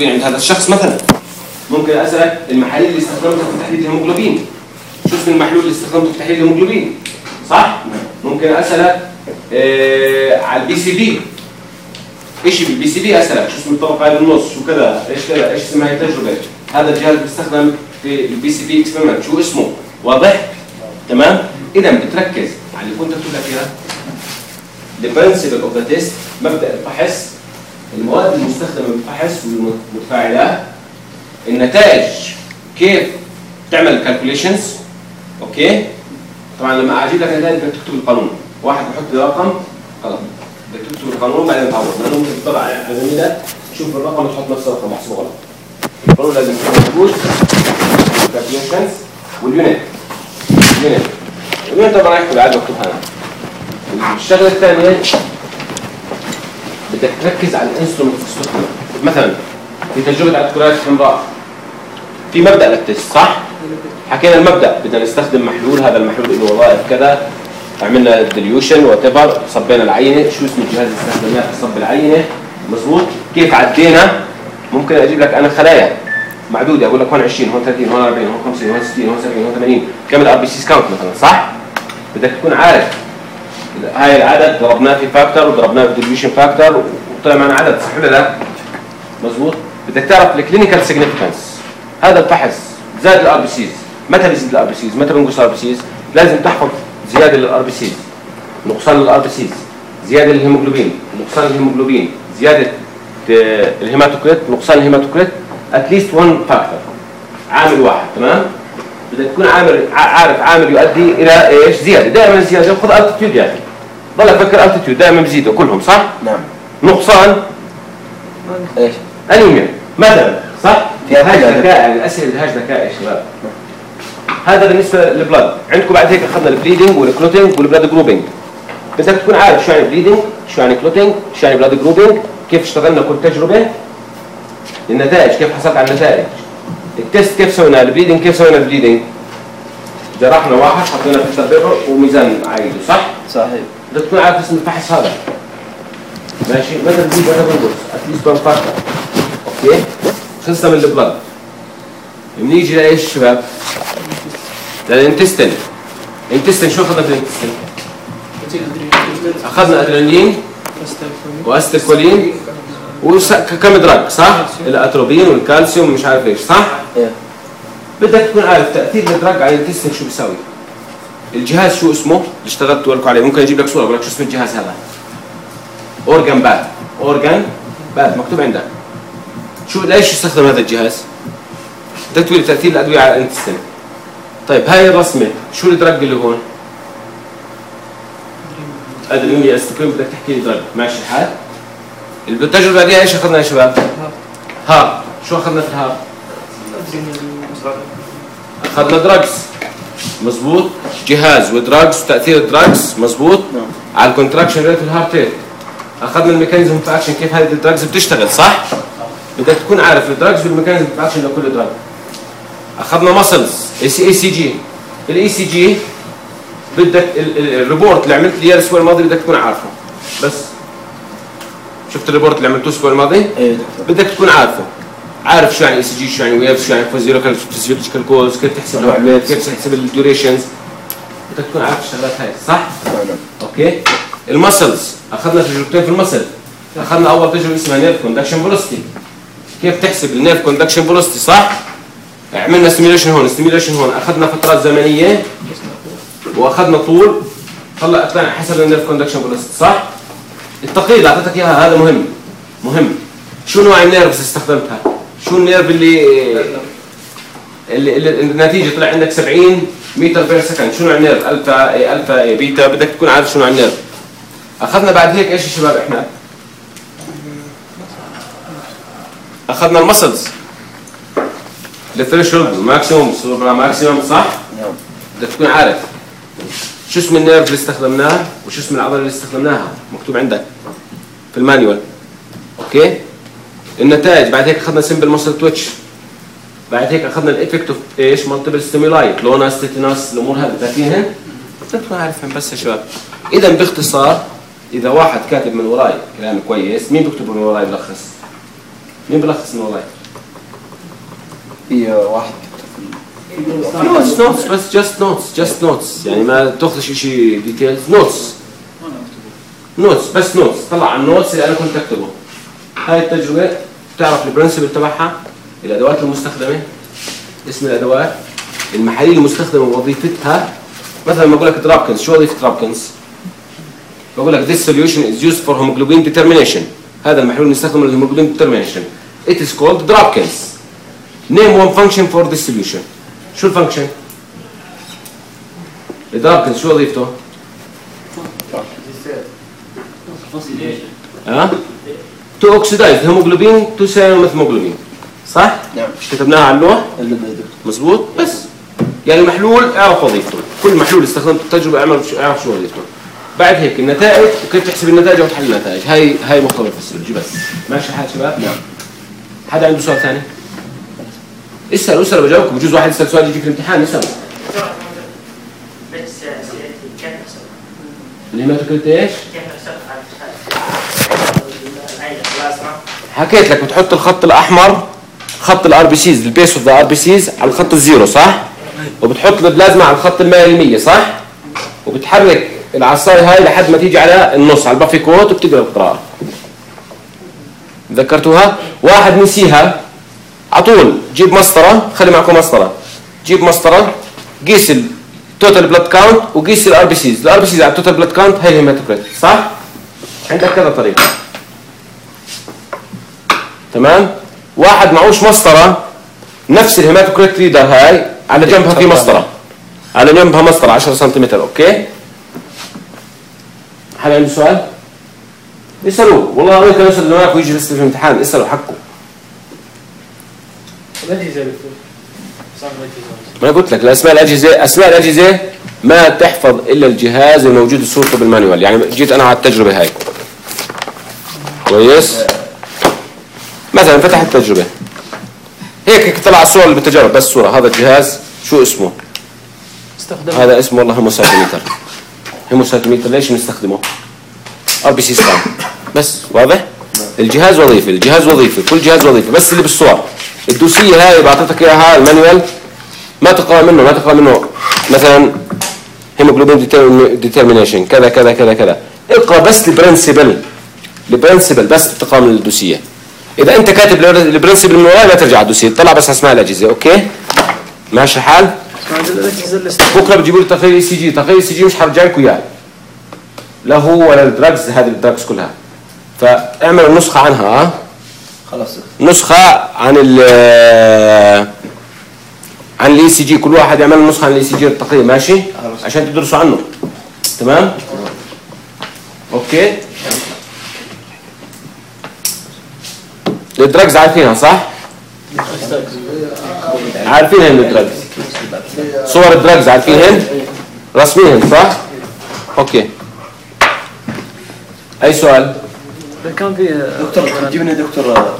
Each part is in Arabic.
الهيموجلوبين عند هذا الشخص مثلا. ممكن أسألك المحاليل اللي استخدمتها في تحديد الهيموجلوبين. شو اسم المحلول اللي استخدمته في تحديد الهيموجلوبين؟ صح؟ ممكن أسألك آه على ال PCV. إيش بال PCV؟ أسألك. شو اسم الطبقة هاي بالنص؟ شو كذا؟ إيش كذا؟ إيش اسمها التجربة؟ هذا الجهاز بيستخدم في البي سي بي اكسبيرمنت شو اسمه؟ واضح؟ تمام؟ اذا بتركز على اللي كنت تقول فيها the principle of the test مبدأ الفحص المواد المستخدمة بالفحص والمتفاعلات النتائج كيف تعمل calculations okay؟ طبعا لما أجيب لك نتائج بدك تكتب القانون. واحد بحط لي رقم خلاص. بدك تكتب القانون بعدين تعوض لأنه ممكن تطلع على زميلك تشوف الرقم وتحط نفس الرقم. محسوب غلط القانون لازم يكون موجود. calculations وال unit ال unit ال unit طبعا يحكي بعد مكتوب هنا الشغلة الثانية بدك تركز على ال instrument المستخدمه مثلا في تجربه عد الحمراء في مبدأ لل test صح؟ حكينا المبدأ بدنا نستخدم محلول هذا المحلول له وظائف كذا عملنا dilution whatever صبينا العينة شو اسم الجهاز اللي استخدمناه صب العينة؟ مضبوط كيف عدينا؟ ممكن أجيب لك أنا خلايا معدودة أقول لك هون 20 هون 30 هون 40 هون 50 هون 60 هون 70 هون 80 كم ال RBC count مثلا صح؟ بدك تكون عارف. هاي العدد ضربناه في factor وضربناه في dilution factor وطلع معنا عدد صح ولا لا؟ مضبوط بدك تعرف ال clinical significance هذا الفحص زاد ال RBCs متى بيزيد ال RBCs متى بنقص ال RBCs لازم تحفظ زيادة لل RBCs نقصان لل RBCs زيادة للهيموجلوبين نقصان الهيموجلوبين زيادة آه، ال hematocrit نقصان ال hematocrit at least 1 factor عامل واحد تمام؟ بدك تكون عامل عارف عامل يؤدي إلى إيش؟ زيادة. دائما زيادة. خذ altitude يا أخي ضل أفكر altitude دائما بزيدوا كلهم صح؟ نعم. نقصان؟ إيش؟ انيميا مثلا صح؟ في هاج أدوية. ذكاء يعني الأسئلة الهاج ذكاء يا شباب. هذا بالنسبة لل blood عندكم بعد هيك أخذنا ال bleeding وال clotting وال blood grouping بدك تكون عارف شو يعني bleeding شو يعني clotting شو يعني blood grouping كيف اشتغلنا كل تجربة. النتائج كيف حصلت على النتائج. ال test كيف سوينا ال bleeding كيف سوينا ال bleeding جرحنا واحد حطينا في التربيع وميزان عايده صح؟ صحيح. بدك تكون عارف اسم الفحص هذا. ماشي؟ متى بزيد متى بنقص at least one factor okay خلصنا من ال blood بنيجي لايش شباب؟ لل intestine intestine شو اخذنا في ال intestine؟ اخذنا adrenaline و acetylcholine وكم drug صح؟ الأتروبين والكالسيوم ومش عارف إيش صح؟ بدك تكون عارف تأثير ال drug على ال intestine شو بيساوي. الجهاز شو اسمه؟ اللي اشتغلت لكم عليه. ممكن أجيب لك صورة أقول لك شو اسم الجهاز هذا. organ bath. organ bath مكتوب عندك. شو ليش يستخدم هذا الجهاز؟ تقول تأثير الأدوية على ال intestine. طيب هاي الرسمة شو ال drug اللي هون؟ adrenaline acetylcholine بدك تحكي لي drug؟ ماشي الحال. التجربه دي إيش أخذنا يا شباب؟ heart شو أخذنا في ال heart أخذنا drugs مزبوط جهاز و drugs وتاثير ال drugs مزبوط نعم. على ال contraction rate وال heart rate أخذنا ال mechanism of action كيف هذه ال drugs بتشتغل صح؟ بدك تكون عارف ال drugs وال mechanism of action لكل drug أخذنا muscles E C ECG ال ECG بدك ال- ال- ال report اللي عملت لي إياه الأسبوع الماضي بدك تكون عارفه. بس. شفت ال report اللي عملته الأسبوع الماضي؟ إيه بدك تكون عارفه. عارف شو يعني ECG شو يعني wave شو يعني physiological cause كيف تحسب الوعمات كيف تحسب ال durations بدك تكون عارف الشغلات هاي صح؟ okay. ال muscles. أخذنا تجربتين في ال muscle. أخذنا أول تجربة اسمها nerve conduction velocity كيف تحسب ال nerve conduction velocity صح؟ عملنا stimulation هون stimulation هون. أخذنا فترات زمنية. وأخذنا طول. طلع طلع حسب ال nerve conduction velocity صح؟ التقييد أعطيتك إياها هذا مهم. مهم. شو نوع ال nerves استخدمتها؟ شو ال nerve اللي اللي, النتيجة طلع عندك 70 متر per second شو نوع ال nerve؟ alpha alpha beta بدك تكون عارف شو نوع ال nerve. أخذنا بعد هيك إيش يا شباب إحنا؟ أخذنا المسلز. الثريشولد الماكسيموم السوبرا ماكسيموم صح؟ نعم بدك تكون عارف. شو اسم ال nerve اللي استخدمناه؟ وشو اسم العضلة اللي استخدمناها؟ مكتوب عندك في ال manual. okay؟ النتائج. بعد هيك أخذنا simple muscle twitch بعد هيك أخذنا ال effect of إيش؟ multiple stimuli clonus tetanus الأمور هذه. فاكرينهن بدك تكون عارفهم بس يا شباب إذا باختصار إذا واحد كاتب من وراي كلام كويس مين بيكتب من وراي بلخص مين بلخص من والله في واحد notes notes بس just notes just notes يعني ما تأخذش شيء details notes notes بس notes طلع على ال notes اللي أنا كنت أكتبه. هاي التجربة. بتعرف ال principle تبعها؟ الأدوات المستخدمة؟ اسم الأدوات؟ المحاليل المستخدمة ووظيفتها؟ مثلا لما أقول لك Drabkin's شو وظيفة Drabkin's؟ بقول لك this solution is used for hemoglobin determination. هذا المحلول المستخدم لل hemoglobin determination. It is called Drabkin's name one function for this solution. شو ال function؟ ال Drabkin's شو وظيفته؟ ها؟ to oxidize hemoglobin to cyanomethemoglobin صح؟ نعم. مش كتبناها على اللوح؟ مزبوط بس. يعني المحلول أعرف وظيفته كل محلول استخدمته التجربه أعمل أعرف شو وظيفته بعد هيك النتائج وكيف تحسب النتائج وتحل النتائج. هاي هاي مختبر في السلوجي بس. ماشي الحال شباب؟ نعم. حدا عنده سؤال ثاني؟ اسال اسال بجاوبكم. بجوز واحد يسأل سؤال يجي في الامتحان اسال ال hematocrit إيش؟ كيف نحسب العين البلازما حكيت لك بتحط الخط الأحمر خط ال RBCs ال base of the RBCs على الخط ال zero صح؟ وبتحط البلازما على الخط المية صح؟ وبتحرك العصاية هاي لحد ما تيجي على النص على ال buffy coat وبتقرا القراءة ذكرتوها؟ واحد نسيها على طول جيب مسطرة خلي معكم مسطرة جيب مسطرة قيس ال total blood count وقيس ال RBCs ال RBCs على ال total blood count هي ال hematocrit صح؟ عندك كذا طريقة تمام؟ واحد معوش مسطرة نفس ال hematocrit reader هاي على جنبها في مسطرة. على جنبها مسطرة 10 سنتيمتر okay؟ حد عنده سؤال؟ اسألوا. والله ممكن يسأل معك ويجي يسأل في الامتحان. اسألوا حقه الأجهزة الأجهزة ما أنا قلت لك الأسماء الاجهزه أسماء الأجهزة ما تحفظ إلا الجهاز الموجود صورته بال manual. يعني جيت أنا على التجربة هاي. كويس؟ مثلا فتح التجربه هيك طلع الصور اللي بالتجارب بس صورة. هذا الجهاز شو اسمه؟ استخدم هذا اسمه والله hemocytometer hemocytometer ليش بنستخدمه RBCs count. بس واضح؟ الجهاز وظيفة الجهاز وظيفة كل جهاز وظيفة بس اللي بالصور. الدوسية هاي بعطيتك إياها ال manual. ما تقرأ منه ما تقرأ منه. مثلا hemoglobin determination كذا كذا كذا كذا. اقرأ بس ال principle ال principle بس تقرأ من الدوسية. إذا أنت كاتب ال principle من وراي لا ترجع على الدوسيه طلع بس أسماء الاجهزه okay؟ ماشي الحال بكرة بتجيبوا لي تقرير ECG. تقرير ECG مش حرجع لكم اياه لا هو ولا ال drugs هذه ال drugs كلها. فاعملوا نسخه عنها ها؟ خلاص. نسخة عن ال عن ال ECG. كل واحد يعمل نسخة عن ال ECG التقرير ماشي؟ عشان تدرسوا عنه. تمام. okay؟ ال drugs عارفينها صح؟ عارفينها ال drugs. صور ال drugs عارفينهن رسميهن صح؟ okay. أي سؤال؟ كان في دكتور تجيب لنا دكتور آه،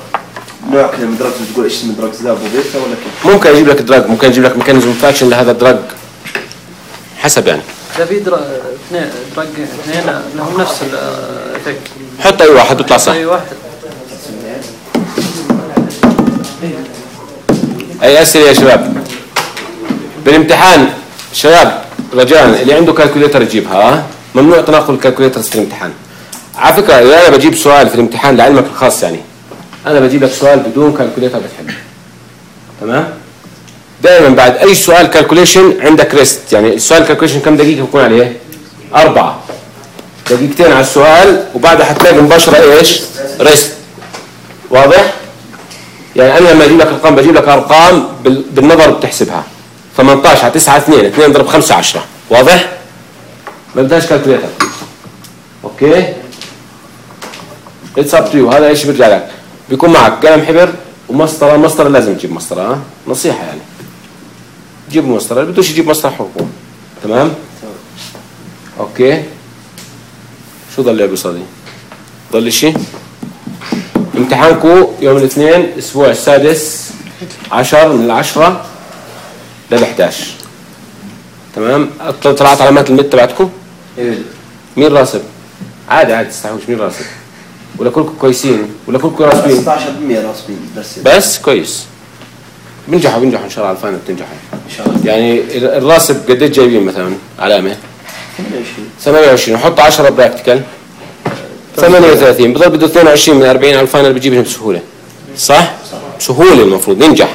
نوع كذا من drugs تقول إيش اسم ال drugs ذا وظيفته ولا كيف؟ ممكن أجيب لك drug ممكن أجيب لك mechanism of action لهذا ال drug. حسب يعني. ده في drug اثنين لهم نفس ال effect حط أي واحد بيطلع صح. أي واحد. أي أسئلة يا شباب؟ بالامتحان شباب رجاء اللي عنده calculator يجيبها ها؟ ممنوع تناقل ال calculator في الامتحان. على فكرة اذا أنا بجيب سؤال في الامتحان لعلمك الخاص يعني. أنا بجيب لك سؤال بدون calculator بتحله تمام؟ دائما بعد أي سؤال calculation عندك rest. يعني السؤال calculation كم دقيقة بيكون عليه؟ أربعة. دقيقتين على السؤال وبعدها حتلاقي مباشرة إيش؟ rest. واضح؟ يعني أنا لما أجيب لك أرقام بجيب لك أرقام بال- بالنظر بتحسبها. 18 على 9 2 2 ضرب 5 10 واضح؟ ما بدهاش calculator. okay؟ it's up to هذا إيش بيرجع لك؟ بيكون معك قلم حبر ومسطرة. مسطرة لازم تجيب مسطرة ها؟ نصيحة يعني. جيب مسطره اللي بدوش يجيب مسطرة حقوق. تمام؟ okay؟ شو ضل لعب قصادي ضل شيء امتحانكم يوم الاثنين الأسبوع السادس عشر من العشرة لل 11 تمام؟ طل- طلعت علامات ال mid تبعتكم إيه. مين راسب عادي عادي تستحوش مين راسب ولا كلكم كويسين؟ ولا كلكم راسبين 16% راسبين بس. بس؟ كويس. بنجحوا بنجحوا إن شاء الله على ال final بتنجحوا إن شاء الله. يعني الراسب قديش جايبين مثلا؟ علامة. 28 28 حط 10 practical 38 بضل بده 22 من 40 على ال final بجيبهم بسهولة. صح؟ بسهوله المفروض ينجح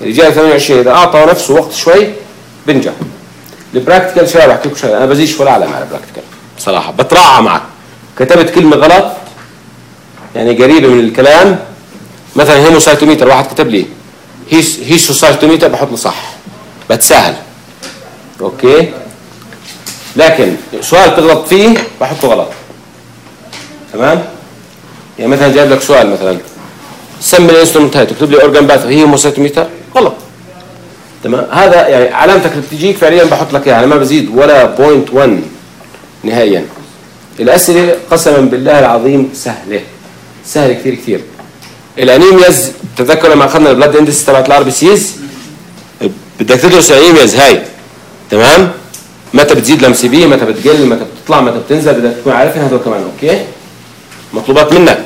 اللي جاي 28 إذا أعطى نفسه وقت شوي بنجح ال practical شباب احكي لكم شغله أنا بزيدش ولا علامة على ال practical بصراحة بتراعى معك. كتبت كلمة غلط يعني قريبة من الكلام. مثلا hemocytometer واحد كتب لي هيس hesocytometer بحط له صح. بتساهل. okay؟ لكن سؤال تغلط فيه بحطه غلط. تمام؟ يعني مثلا جايب لك سؤال مثلا. سمي ال instrument هاي تكتب لي organ bath هي hemocytometer غلط تمام؟ هذا يعني علامتك اللي بتجيك فعليا بحط لك إياها أنا ما بزيد ولا point 1 نهائيا. الأسئلة قسما بالله العظيم سهلة. سهلة كثير كثير. ال anemias تذكر لما أخذنا ال blood indices تبعت ال RBCs؟ بدك تدرس ال anemias هاي. تمام؟ متى بتزيد ال MCV متى بتقل متى بتطلع متى بتنزل بدك تكون عارفين هذول كمان okay؟ مطلوبات منك.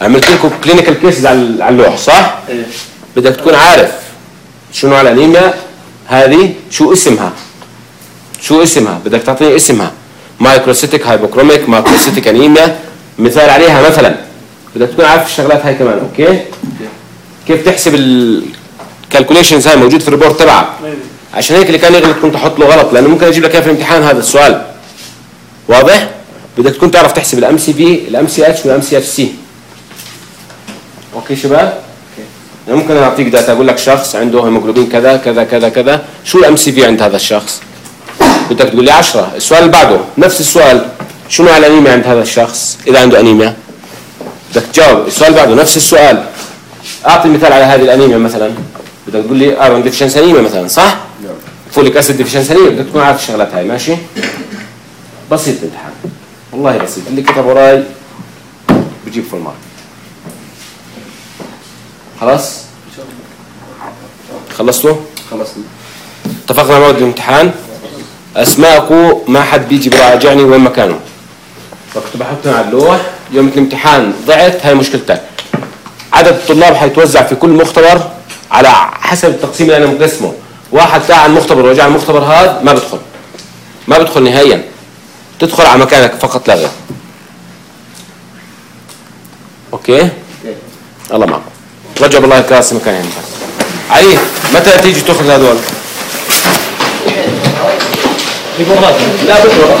عملت لكم clinical cases على اللوح صح؟ إيه. بدك تكون عارف شو نوع الانيميا هذه شو اسمها. شو اسمها؟ بدك تعطيني اسمها. microcytic hypochromic microcytic anemia مثال عليها مثلا. بدك تكون عارف الشغلات هاي كمان okay؟ كيف تحسب ال calculations هاي موجود في ال report تبعك؟ عشان هيك اللي كان يغلط كنت أحط له غلط لأنه ممكن أجيب لك إياه في الامتحان هذا السؤال. واضح؟ بدك تكون تعرف تحسب الام سي في الام سي اتش والام سي اتش سي أوكي شباب؟ يعني ممكن أعطيك data أقول لك شخص عنده هيموجلوبين كذا كذا كذا كذا. شو ال MCV عند هذا الشخص؟ بدك تقول لي 10 السؤال اللي بعده نفس السؤال. شو نوع الانيميا عند هذا الشخص؟ إذا عنده أنيميا. بدك تجاوب. السؤال اللي بعده نفس السؤال. أعطي مثال على هذه الأنيميا مثلا. بدك تقول لي iron deficiency anemia مثلا صح؟ نعم. folic acid deficiency anemia. بدك تكون عارف الشغلات هاي ماشي؟ بسيط الامتحان والله بسيط اللي كتب وراي بجيب full mark خلاص؟ خلصتوا؟ خلصنا. اتفقنا موعد الامتحان. اسماءكم ما حد بيجي براجعني وين مكانه. وقت بحطهم على اللوح. يوم الامتحان ضعت هاي مشكلتك. عدد الطلاب حيتوزع في كل مختبر على حسب التقسيم اللي أنا مقسمه. واحد تاع المختبر ورجع المختبر هذا ما بدخل. ما بدخل نهائيا. تدخل على مكانك فقط لا غير. أوكي؟ الله معكم رجع بالله الكراسي مكان يعني علي متى تيجي تأخذ هذول؟ لا بكرة.